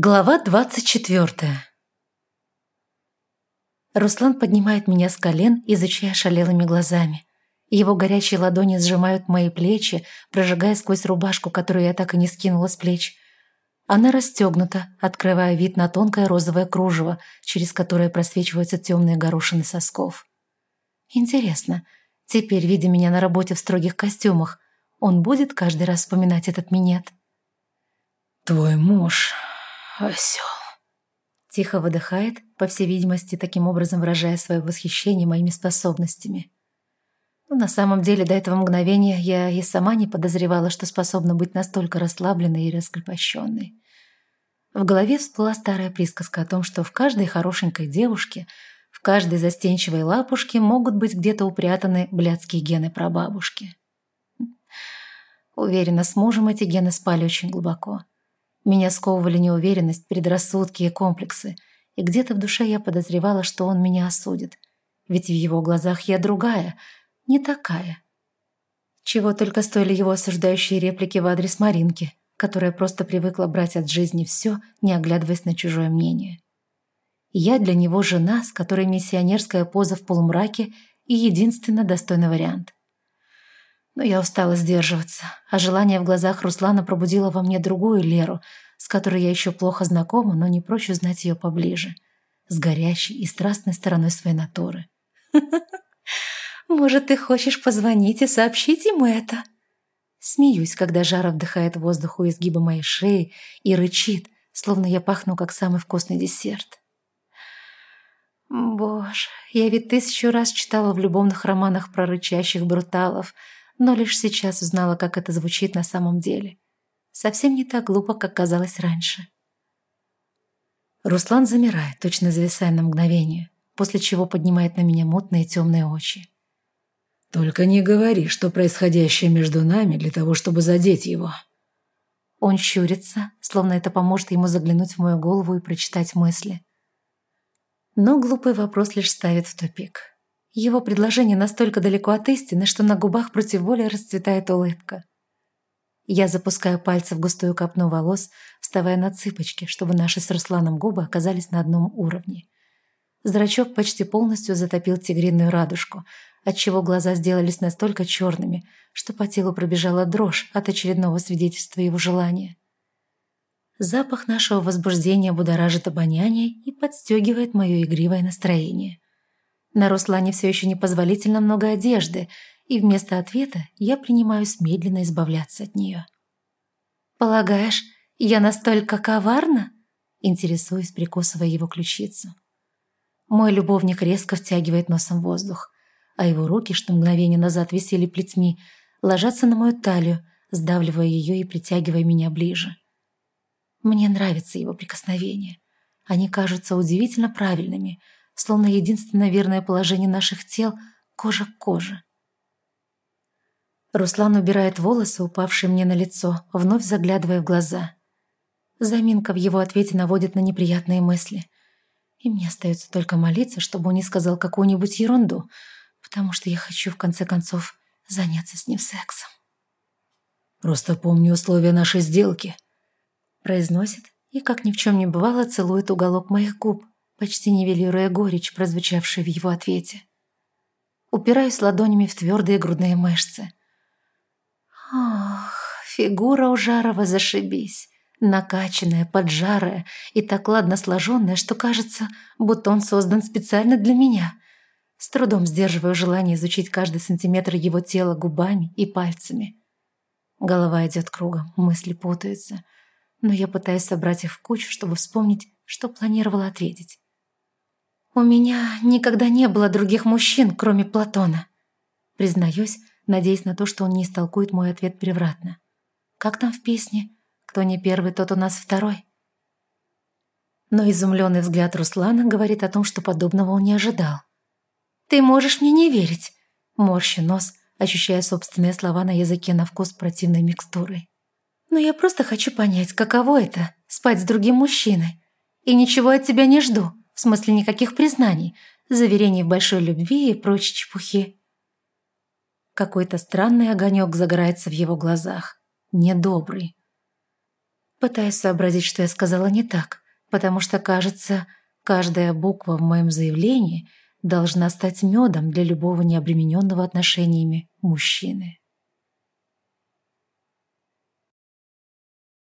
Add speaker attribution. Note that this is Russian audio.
Speaker 1: Глава двадцать четвертая. Руслан поднимает меня с колен, изучая шалелыми глазами. Его горячие ладони сжимают мои плечи, прожигая сквозь рубашку, которую я так и не скинула с плеч. Она расстегнута, открывая вид на тонкое розовое кружево, через которое просвечиваются темные горошины сосков. Интересно, теперь, видя меня на работе в строгих костюмах, он будет каждый раз вспоминать этот минет?
Speaker 2: «Твой муж осел.
Speaker 1: Тихо выдыхает, по всей видимости, таким образом выражая свое восхищение моими способностями. Но на самом деле до этого мгновения я и сама не подозревала, что способна быть настолько расслабленной и раскрепощенной. В голове всплыла старая присказка о том, что в каждой хорошенькой девушке, в каждой застенчивой лапушке могут быть где-то упрятаны блядские гены прабабушки. Уверена, с мужем эти гены спали очень глубоко. Меня сковывали неуверенность, предрассудки и комплексы, и где-то в душе я подозревала, что он меня осудит. Ведь в его глазах я другая, не такая. Чего только стоили его осуждающие реплики в адрес Маринки, которая просто привыкла брать от жизни все, не оглядываясь на чужое мнение. Я для него жена, с которой миссионерская поза в полумраке и единственно достойный вариант. Но я устала сдерживаться, а желание в глазах Руслана пробудило во мне другую Леру, с которой я еще плохо знакома, но не прочь узнать ее поближе, с горящей и страстной стороной своей натуры. «Может, ты хочешь позвонить и сообщить ему это?» Смеюсь, когда Жара вдыхает воздух у изгиба моей шеи и рычит, словно я пахну, как самый вкусный десерт. Боже, я ведь тысячу раз читала в любовных романах про рычащих бруталов — но лишь сейчас узнала, как это звучит на самом деле. Совсем не так глупо, как казалось раньше. Руслан замирает, точно зависая на мгновение, после чего поднимает на меня мутные темные очи.
Speaker 2: «Только не говори, что происходящее между нами для того, чтобы задеть его».
Speaker 1: Он щурится, словно это поможет ему заглянуть в мою голову и прочитать мысли. Но глупый вопрос лишь ставит в тупик. Его предложение настолько далеко от истины, что на губах против воли расцветает улыбка. Я запускаю пальцы в густую копну волос, вставая на цыпочки, чтобы наши с Русланом губы оказались на одном уровне. Зрачок почти полностью затопил тигриную радужку, отчего глаза сделались настолько черными, что по телу пробежала дрожь от очередного свидетельства его желания. Запах нашего возбуждения будоражит обоняние и подстегивает мое игривое настроение. На Руслане все еще непозволительно много одежды, и вместо ответа я принимаюсь медленно избавляться от нее. «Полагаешь, я настолько коварна?» Интересуюсь, прикусывая его ключицу. Мой любовник резко втягивает носом воздух, а его руки, что мгновение назад висели плетьми, ложатся на мою талию, сдавливая ее и притягивая меня ближе. Мне нравится его прикосновение. Они кажутся удивительно правильными — словно единственное верное положение наших тел — кожа к коже. Руслан убирает волосы, упавшие мне на лицо, вновь заглядывая в глаза. Заминка в его ответе наводит на неприятные мысли. И мне остается только молиться, чтобы он не сказал какую-нибудь ерунду, потому что я хочу, в конце концов, заняться с ним сексом.
Speaker 2: «Просто помни условия нашей сделки», —
Speaker 1: произносит и, как ни в чем не бывало, целует уголок моих губ, почти нивелируя горечь, прозвучавшую в его ответе. Упираюсь ладонями в твердые грудные мышцы. Ох, фигура у Жарова зашибись. Накачанная, поджарая и так ладно сложенная, что кажется, будто он создан специально для меня. С трудом сдерживаю желание изучить каждый сантиметр его тела губами и пальцами. Голова идет кругом, мысли путаются, но я пытаюсь собрать их в кучу, чтобы вспомнить, что планировала ответить. «У меня никогда не было других мужчин, кроме Платона», признаюсь, надеясь на то, что он не истолкует мой ответ превратно. «Как там в песне? Кто не первый, тот у нас второй». Но изумленный взгляд Руслана говорит о том, что подобного он не ожидал. «Ты можешь мне не верить», морщу нос, ощущая собственные слова на языке на вкус противной микстурой. «Но я просто хочу понять, каково это — спать с другим мужчиной. И ничего от тебя не жду. В смысле никаких признаний, заверений в большой любви и прочей чепухи. Какой-то странный огонек загорается в его глазах. Недобрый. Пытаюсь сообразить, что я сказала не так, потому что, кажется, каждая буква в моем заявлении должна стать медом для любого необремененного отношениями мужчины.